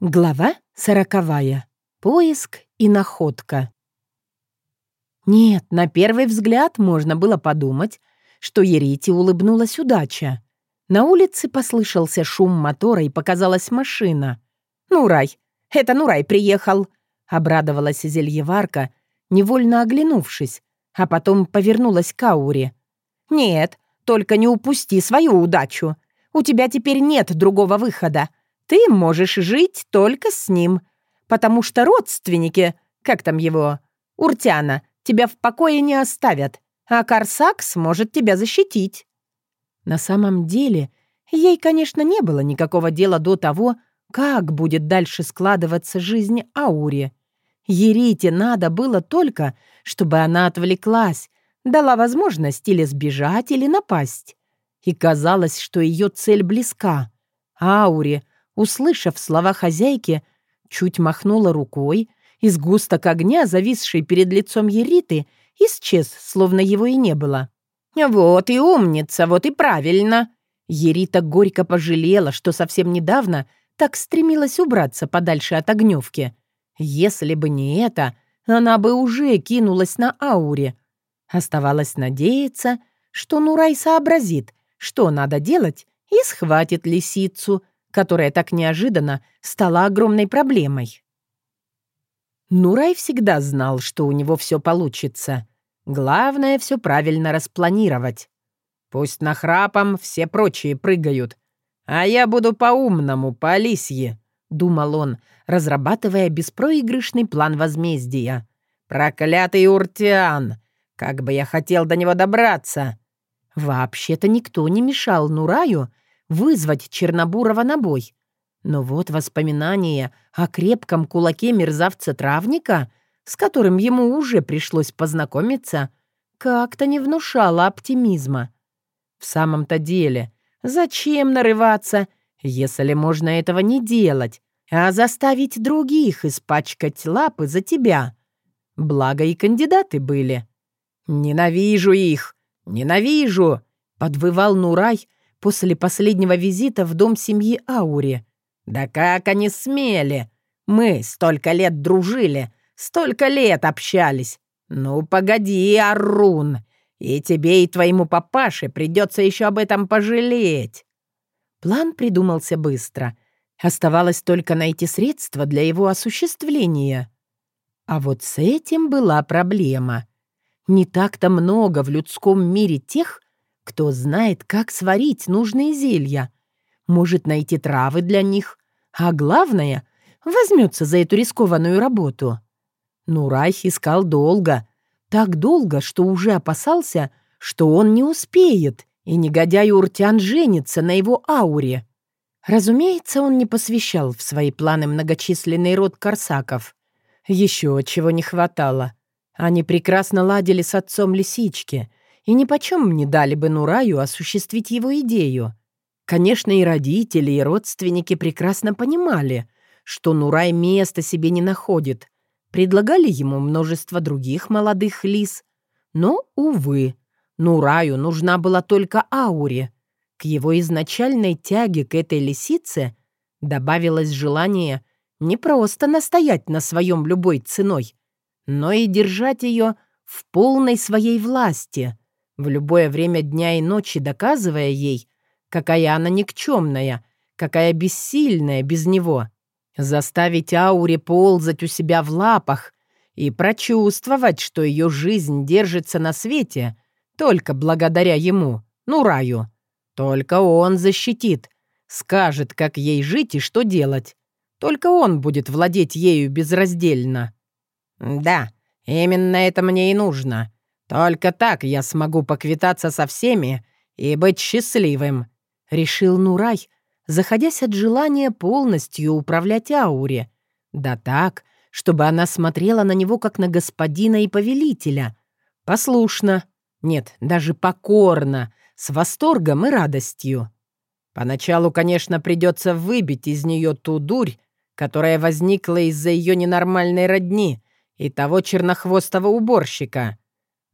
Глава сороковая. Поиск и находка. Нет, на первый взгляд можно было подумать, что Ерите улыбнулась удача. На улице послышался шум мотора и показалась машина. «Нурай! Это Нурай приехал!» — обрадовалась зельеварка, невольно оглянувшись, а потом повернулась к Ауре. «Нет, только не упусти свою удачу. У тебя теперь нет другого выхода. Ты можешь жить только с ним, потому что родственники, как там его, Уртяна, тебя в покое не оставят, а Корсак сможет тебя защитить». На самом деле, ей, конечно, не было никакого дела до того, как будет дальше складываться жизнь Аури. Ерите надо было только, чтобы она отвлеклась, дала возможность или сбежать, или напасть. И казалось, что ее цель близка. Аури — услышав слова хозяйки, чуть махнула рукой, и сгусток огня, зависший перед лицом Ериты, исчез, словно его и не было. «Вот и умница, вот и правильно!» Ерита горько пожалела, что совсем недавно так стремилась убраться подальше от огневки. Если бы не это, она бы уже кинулась на ауре. Оставалось надеяться, что Нурай сообразит, что надо делать, и схватит лисицу — которая так неожиданно стала огромной проблемой. Нурай всегда знал, что у него все получится. Главное — все правильно распланировать. Пусть нахрапом все прочие прыгают, а я буду по-умному, по лисье, — думал он, разрабатывая беспроигрышный план возмездия. «Проклятый Уртиан! Как бы я хотел до него добраться!» Вообще-то никто не мешал Нураю вызвать Чернобурова на бой. Но вот воспоминание о крепком кулаке мерзавца-травника, с которым ему уже пришлось познакомиться, как-то не внушало оптимизма. В самом-то деле, зачем нарываться, если можно этого не делать, а заставить других испачкать лапы за тебя? Благо и кандидаты были. «Ненавижу их! Ненавижу!» — подвывал Нурай, после последнего визита в дом семьи Аури. «Да как они смели! Мы столько лет дружили, столько лет общались. Ну, погоди, Арун, и тебе, и твоему папаше придется еще об этом пожалеть». План придумался быстро. Оставалось только найти средства для его осуществления. А вот с этим была проблема. Не так-то много в людском мире тех, кто знает, как сварить нужные зелья, может найти травы для них, а главное, возьмется за эту рискованную работу. Нурайх искал долго, так долго, что уже опасался, что он не успеет, и негодяй Уртян женится на его ауре. Разумеется, он не посвящал в свои планы многочисленный род корсаков. Еще чего не хватало. Они прекрасно ладили с отцом лисички, и нипочем не дали бы Нураю осуществить его идею. Конечно, и родители, и родственники прекрасно понимали, что Нурай места себе не находит. Предлагали ему множество других молодых лис. Но, увы, Нураю нужна была только Ауре. К его изначальной тяге к этой лисице добавилось желание не просто настоять на своем любой ценой, но и держать ее в полной своей власти — в любое время дня и ночи доказывая ей, какая она никчемная, какая бессильная без него. Заставить Ауре ползать у себя в лапах и прочувствовать, что ее жизнь держится на свете только благодаря ему, Нураю. Только он защитит, скажет, как ей жить и что делать. Только он будет владеть ею безраздельно. «Да, именно это мне и нужно», «Только так я смогу поквитаться со всеми и быть счастливым», — решил Нурай, заходясь от желания полностью управлять Ауре. Да так, чтобы она смотрела на него как на господина и повелителя. Послушно. Нет, даже покорно, с восторгом и радостью. Поначалу, конечно, придется выбить из нее ту дурь, которая возникла из-за ее ненормальной родни и того чернохвостого уборщика.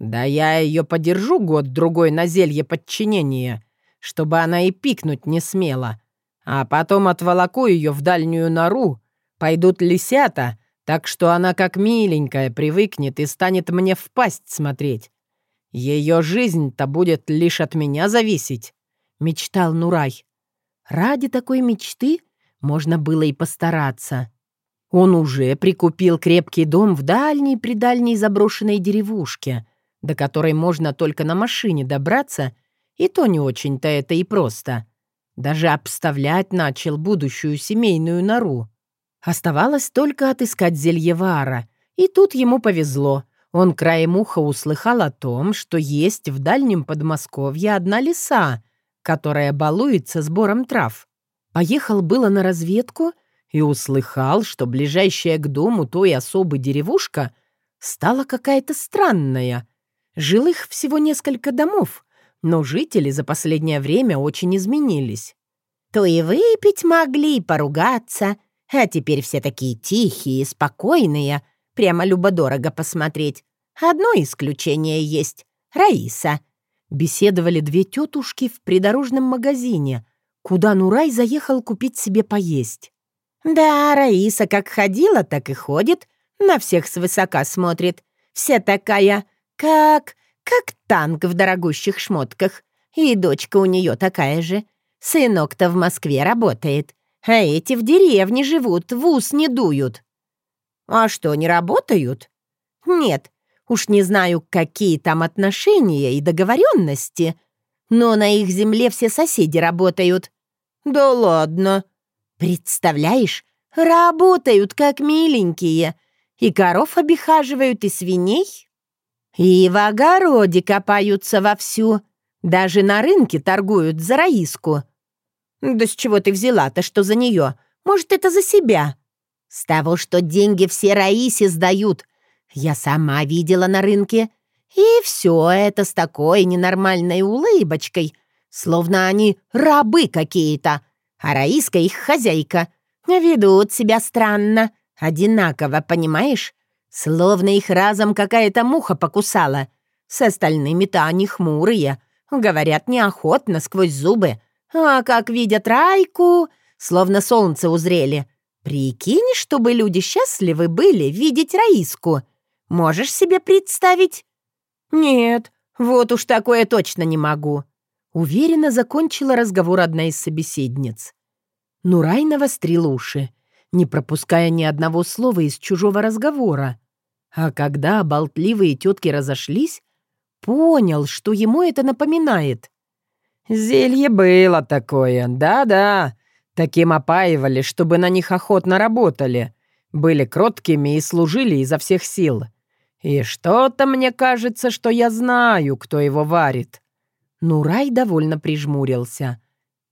«Да я ее подержу год-другой на зелье подчинения, чтобы она и пикнуть не смела, а потом отволоку ее в дальнюю нору пойдут лисята, так что она как миленькая привыкнет и станет мне в пасть смотреть. Ее жизнь-то будет лишь от меня зависеть», — мечтал Нурай. Ради такой мечты можно было и постараться. Он уже прикупил крепкий дом в дальней-предальней заброшенной деревушке, до которой можно только на машине добраться, и то не очень-то это и просто. Даже обставлять начал будущую семейную нору. Оставалось только отыскать зельевара, и тут ему повезло. Он краем уха услыхал о том, что есть в дальнем Подмосковье одна лиса, которая балуется сбором трав. Поехал было на разведку и услыхал, что ближайшая к дому той особы деревушка стала какая-то странная. Жилых всего несколько домов, но жители за последнее время очень изменились. То и выпить могли, и поругаться, а теперь все такие тихие, спокойные, прямо любо-дорого посмотреть. Одно исключение есть — Раиса. Беседовали две тетушки в придорожном магазине, куда Нурай заехал купить себе поесть. Да, Раиса как ходила, так и ходит, на всех свысока смотрит. Вся такая, как... как танк в дорогущих шмотках. И дочка у нее такая же. Сынок-то в Москве работает, а эти в деревне живут, в ус не дуют. А что, не работают? Нет, уж не знаю, какие там отношения и договоренности, но на их земле все соседи работают. Да ладно. Представляешь, работают как миленькие. И коров обихаживают, и свиней. И в огороде копаются вовсю. Даже на рынке торгуют за Раиску. Да с чего ты взяла-то, что за нее? Может, это за себя? С того, что деньги все Раисе сдают. Я сама видела на рынке. И все это с такой ненормальной улыбочкой, словно они рабы какие-то, а Раиска их хозяйка. Ведут себя странно, одинаково, понимаешь? Словно их разом какая-то муха покусала. С остальными-то они хмурые, говорят неохотно сквозь зубы. А как видят Райку, словно солнце узрели. Прикинь, чтобы люди счастливы были видеть Раиску. Можешь себе представить? Нет, вот уж такое точно не могу. Уверенно закончила разговор одна из собеседниц. Нурай навострил уши, не пропуская ни одного слова из чужого разговора. А когда болтливые тетки разошлись, понял, что ему это напоминает. «Зелье было такое, да-да. Таким опаивали, чтобы на них охотно работали. Были кроткими и служили изо всех сил. И что-то мне кажется, что я знаю, кто его варит». Нурай довольно прижмурился.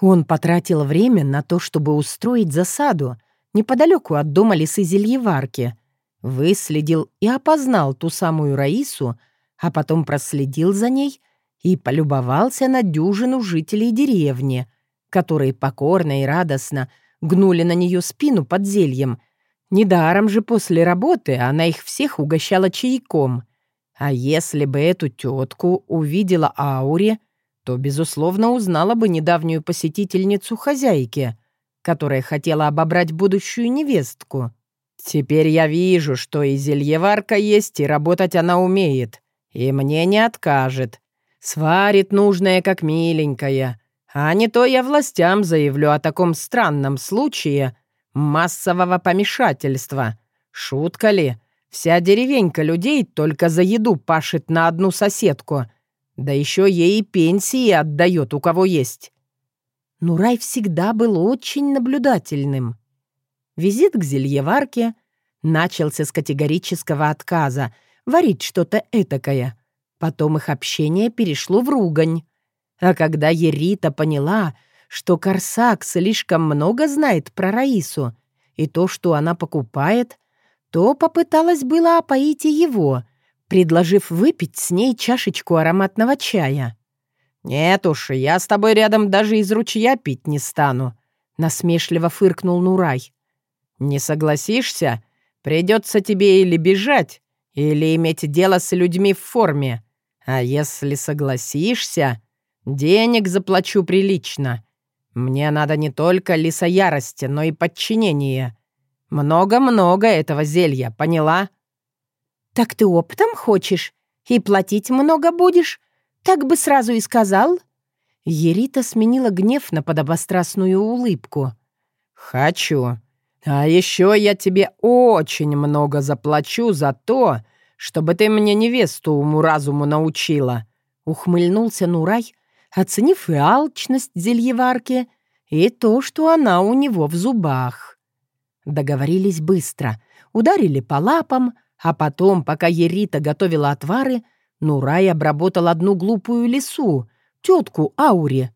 Он потратил время на то, чтобы устроить засаду неподалеку от дома лисы зельеварки. Выследил и опознал ту самую Раису, а потом проследил за ней и полюбовался на дюжину жителей деревни, которые покорно и радостно гнули на нее спину под зельем. Недаром же после работы она их всех угощала чайком. А если бы эту тетку увидела Аури, то, безусловно, узнала бы недавнюю посетительницу хозяйки, которая хотела обобрать будущую невестку. Теперь я вижу, что и зельеварка есть, и работать она умеет, и мне не откажет. Сварит нужное как миленькая. А не то я властям заявлю о таком странном случае массового помешательства. Шутка ли? Вся деревенька людей только за еду пашет на одну соседку. Да еще ей пенсии отдает, у кого есть. Нурай всегда был очень наблюдательным. Визит к зельеварке начался с категорического отказа варить что-то этакое — Потом их общение перешло в ругань. А когда Ерита поняла, что Корсак слишком много знает про Раису и то, что она покупает, то попыталась было опоить и его, предложив выпить с ней чашечку ароматного чая. «Нет уж, я с тобой рядом даже из ручья пить не стану», — насмешливо фыркнул Нурай. «Не согласишься? Придется тебе или бежать, или иметь дело с людьми в форме. А если согласишься, денег заплачу прилично. Мне надо не только лиса ярости, но и подчинение. Много-много этого зелья, поняла?» «Так ты оптом хочешь? И платить много будешь? Так бы сразу и сказал». Ерита сменила гнев на подобострастную улыбку. «Хочу. А еще я тебе очень много заплачу за то, чтобы ты мне невесту уму-разуму научила», — ухмыльнулся Нурай, оценив и алчность зельеварки, и то, что она у него в зубах. Договорились быстро, ударили по лапам, а потом, пока Ерита готовила отвары, Нурай обработал одну глупую лису, тетку Аури.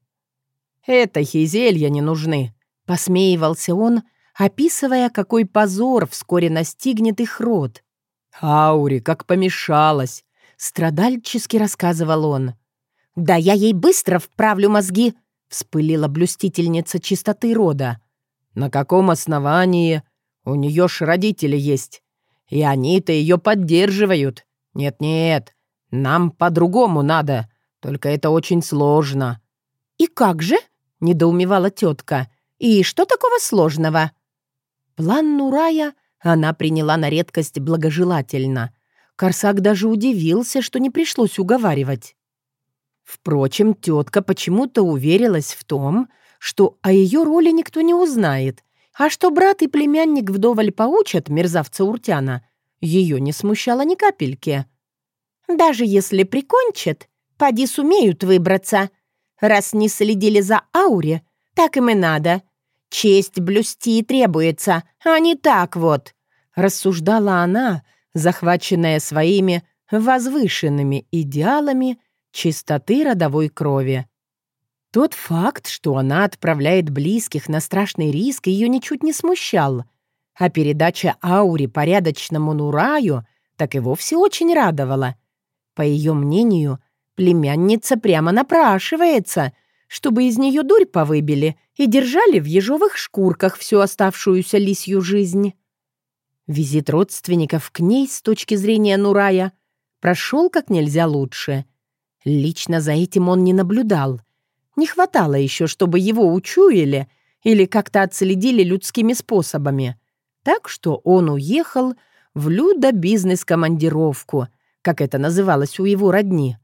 «Это зелья не нужны», — посмеивался он, описывая, какой позор вскоре настигнет их род. «Аури, как помешалась!» — страдальчески рассказывал он. «Да я ей быстро вправлю мозги!» — вспылила блюстительница чистоты рода. «На каком основании? У нее ж родители есть. И они-то ее поддерживают. Нет-нет, нам по-другому надо, только это очень сложно». «И как же?» — недоумевала тетка. «И что такого сложного?» План Нурая она приняла на редкость благожелательно. Корсак даже удивился, что не пришлось уговаривать. Впрочем, тетка почему-то уверилась в том, что о ее роли никто не узнает, а что брат и племянник вдоволь поучат мерзавца Уртяна, ее не смущало ни капельки. «Даже если прикончат, поди сумеют выбраться. Раз не следили за ауре, так им и надо. Честь блюсти требуется, а не так вот», — рассуждала она, захваченная своими возвышенными идеалами чистоты родовой крови. Тот факт, что она отправляет близких на страшный риск, ее ничуть не смущал, а передача аури порядочному Нураю так и вовсе очень радовала. По ее мнению, племянница прямо напрашивается — чтобы из нее дурь повыбили и держали в ежовых шкурках всю оставшуюся лисью жизнь. Визит родственников к ней с точки зрения Нурая прошел как нельзя лучше. Лично за этим он не наблюдал. Не хватало еще, чтобы его учуяли или как-то отследили людскими способами. Так что он уехал в людо-бизнес-командировку, как это называлось у его родни.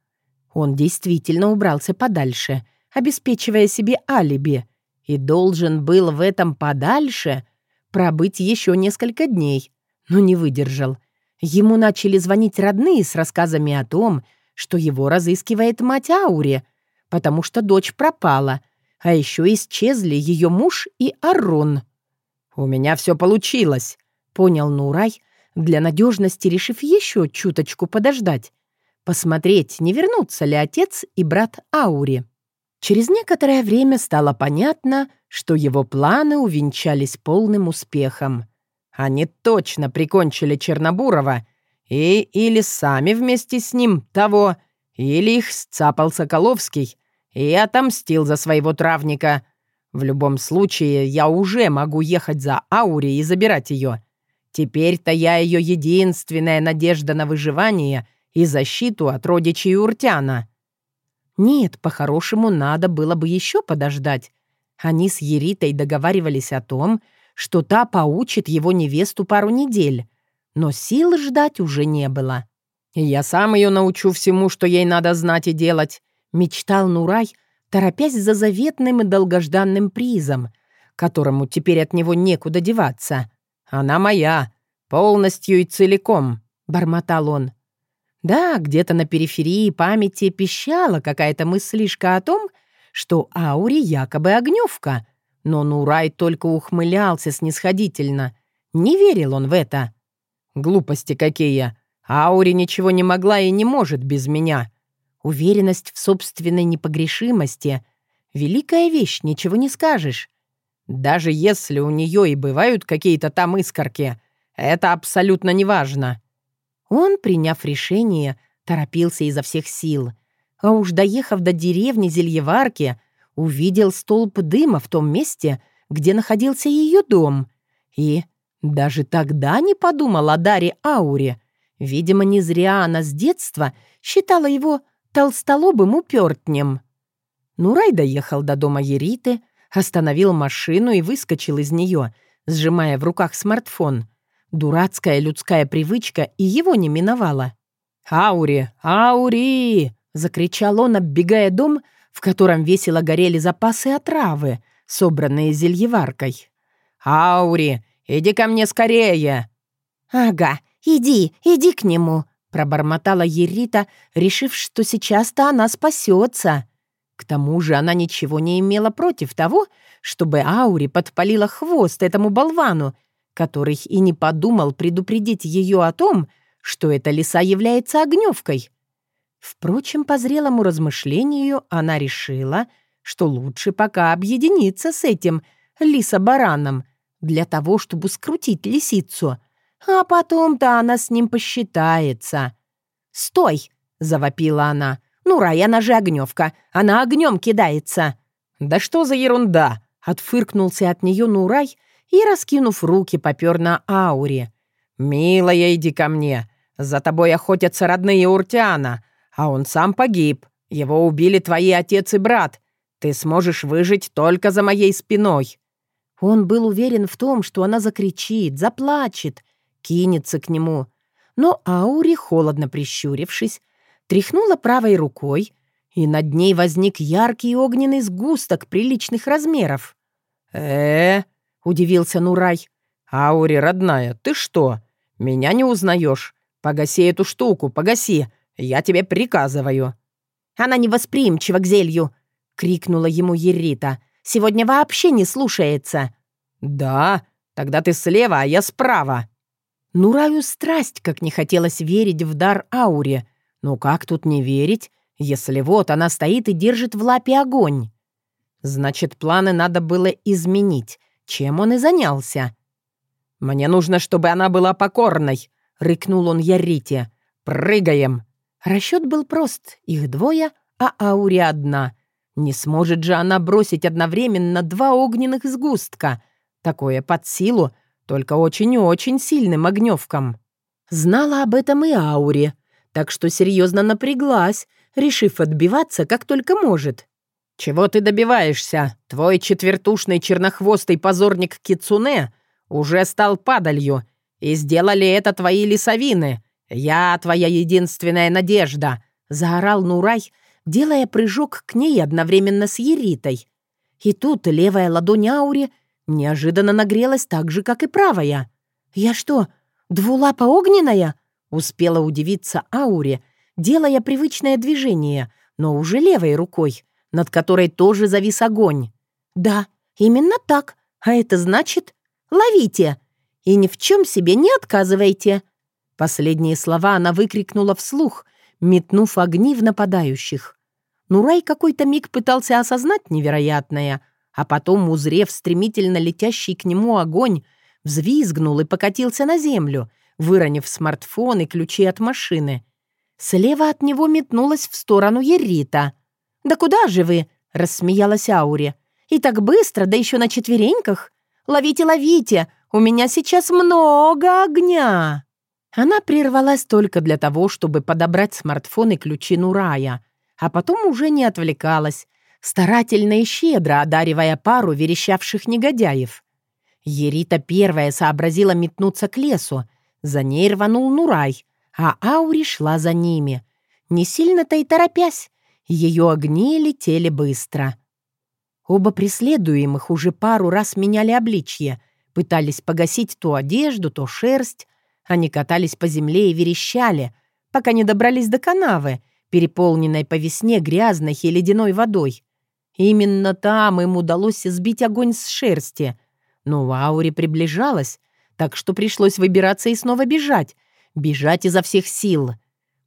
Он действительно убрался подальше — обеспечивая себе алиби, и должен был в этом подальше пробыть еще несколько дней, но не выдержал. Ему начали звонить родные с рассказами о том, что его разыскивает мать Аури, потому что дочь пропала, а еще исчезли ее муж и Арон. «У меня все получилось», — понял Нурай, для надежности решив еще чуточку подождать, посмотреть, не вернутся ли отец и брат Аури. Через некоторое время стало понятно, что его планы увенчались полным успехом. Они точно прикончили Чернобурова и или сами вместе с ним того, или их сцапал Соколовский и отомстил за своего травника. В любом случае, я уже могу ехать за Аури и забирать ее. Теперь-то я ее единственная надежда на выживание и защиту от родичей Уртяна. Нет, по-хорошему надо было бы еще подождать. Они с Еритой договаривались о том, что та поучит его невесту пару недель, но сил ждать уже не было. «Я сам ее научу всему, что ей надо знать и делать», — мечтал Нурай, торопясь за заветным и долгожданным призом, которому теперь от него некуда деваться. «Она моя, полностью и целиком», — бормотал он. Да, где-то на периферии памяти пищала какая-то мыслишка о том, что Аури якобы огневка, но Нурай только ухмылялся снисходительно. Не верил он в это. «Глупости какие! Аури ничего не могла и не может без меня!» Уверенность в собственной непогрешимости — великая вещь, ничего не скажешь. Даже если у нее и бывают какие-то там искорки, это абсолютно неважно. Он, приняв решение, торопился изо всех сил. А уж доехав до деревни Зельеварки, увидел столб дыма в том месте, где находился ее дом. И даже тогда не подумал о Даре Ауре. Видимо, не зря она с детства считала его толстолобым упертнем. Нурай доехал до дома Ериты, остановил машину и выскочил из нее, сжимая в руках смартфон. Дурацкая людская привычка и его не миновала. «Аури! Аури!» — закричал он, оббегая дом, в котором весело горели запасы отравы, собранные зельеваркой. «Аури, иди ко мне скорее!» «Ага, иди, иди к нему!» — пробормотала Ерита, решив, что сейчас-то она спасется. К тому же она ничего не имела против того, чтобы Аури подпалила хвост этому болвану, который и не подумал предупредить ее о том, что эта лиса является огневкой. Впрочем, по зрелому размышлению она решила, что лучше пока объединиться с этим лисобараном для того, чтобы скрутить лисицу, а потом-то она с ним посчитается. «Стой!» — завопила она. «Ну, Рай, она же огневка, она огнем кидается!» «Да что за ерунда!» — отфыркнулся от нее Нурай и, раскинув руки, попер на ауре. «Милая, иди ко мне. За тобой охотятся родные Уртиана, а он сам погиб. Его убили твои отец и брат. Ты сможешь выжить только за моей спиной». Он был уверен в том, что она закричит, заплачет, кинется к нему. Но Аури, холодно прищурившись, тряхнула правой рукой, и над ней возник яркий огненный сгусток приличных размеров. э, -э удивился Нурай. «Аури, родная, ты что? Меня не узнаешь? Погаси эту штуку, погаси. Я тебе приказываю». «Она невосприимчива к зелью», — крикнула ему Ерита. «Сегодня вообще не слушается». «Да? Тогда ты слева, а я справа». Нураю страсть, как не хотелось верить в дар Ауре. Но как тут не верить, если вот она стоит и держит в лапе огонь? Значит, планы надо было изменить, чем он и занялся. «Мне нужно, чтобы она была покорной», — рыкнул он Ярите. «Прыгаем!» Расчет был прост. Их двое, а Ауре одна. Не сможет же она бросить одновременно два огненных сгустка. Такое под силу, только очень и очень сильным огневком. Знала об этом и Ауре, так что серьезно напряглась, решив отбиваться как только может. «Чего ты добиваешься? Твой четвертушный чернохвостый позорник Кицуне уже стал падалью, и сделали это твои лесовины. «Я твоя единственная надежда!» — заорал Нурай, делая прыжок к ней одновременно с Еритой. И тут левая ладонь Аури неожиданно нагрелась так же, как и правая. «Я что, двулапа огненная?» — успела удивиться Аури, делая привычное движение, но уже левой рукой, над которой тоже завис огонь. «Да, именно так. А это значит, ловите и ни в чем себе не отказывайте!» Последние слова она выкрикнула вслух, метнув огни в нападающих. Нурай какой-то миг пытался осознать невероятное, а потом, узрев стремительно летящий к нему огонь, взвизгнул и покатился на землю, выронив смартфон и ключи от машины. Слева от него метнулась в сторону Ерита. «Да куда же вы?» — рассмеялась Ауре. «И так быстро, да еще на четвереньках! Ловите, ловите! У меня сейчас много огня!» Она прервалась только для того, чтобы подобрать смартфон и ключи Нурая, а потом уже не отвлекалась, старательно и щедро одаривая пару верещавших негодяев. Ерита первая сообразила метнуться к лесу, за ней рванул Нурай, а Аури шла за ними. Не сильно-то и торопясь, ее огни летели быстро. Оба преследуемых уже пару раз меняли обличье, пытались погасить то одежду, то шерсть, они катались по земле и верещали, пока не добрались до канавы, переполненной по весне грязной и ледяной водой. Именно там им удалось сбить огонь с шерсти. Но Аури приближалась, так что пришлось выбираться и снова бежать. Бежать изо всех сил.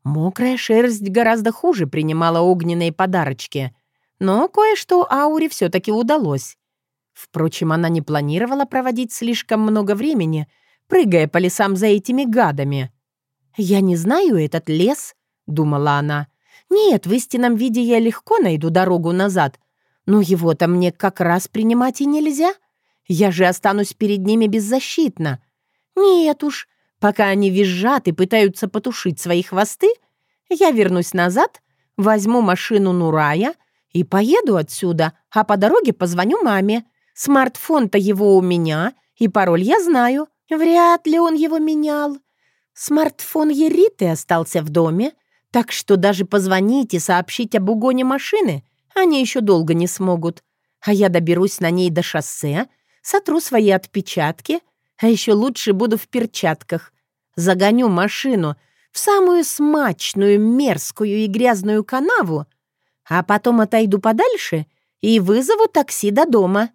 Мокрая шерсть гораздо хуже принимала огненные подарочки. Но кое-что Ауре все-таки удалось. Впрочем, она не планировала проводить слишком много времени — прыгая по лесам за этими гадами. «Я не знаю этот лес», — думала она. «Нет, в истинном виде я легко найду дорогу назад, но его-то мне как раз принимать и нельзя. Я же останусь перед ними беззащитна. Нет уж, пока они визжат и пытаются потушить свои хвосты, я вернусь назад, возьму машину Нурая и поеду отсюда, а по дороге позвоню маме. Смартфон-то его у меня, и пароль я знаю. Вряд ли он его менял. Смартфон Ериты остался в доме, так что даже позвонить и сообщить об угоне машины они еще долго не смогут. А я доберусь на ней до шоссе, сотру свои отпечатки, а еще лучше буду в перчатках. Загоню машину в самую смачную, мерзкую и грязную канаву, а потом отойду подальше и вызову такси до дома.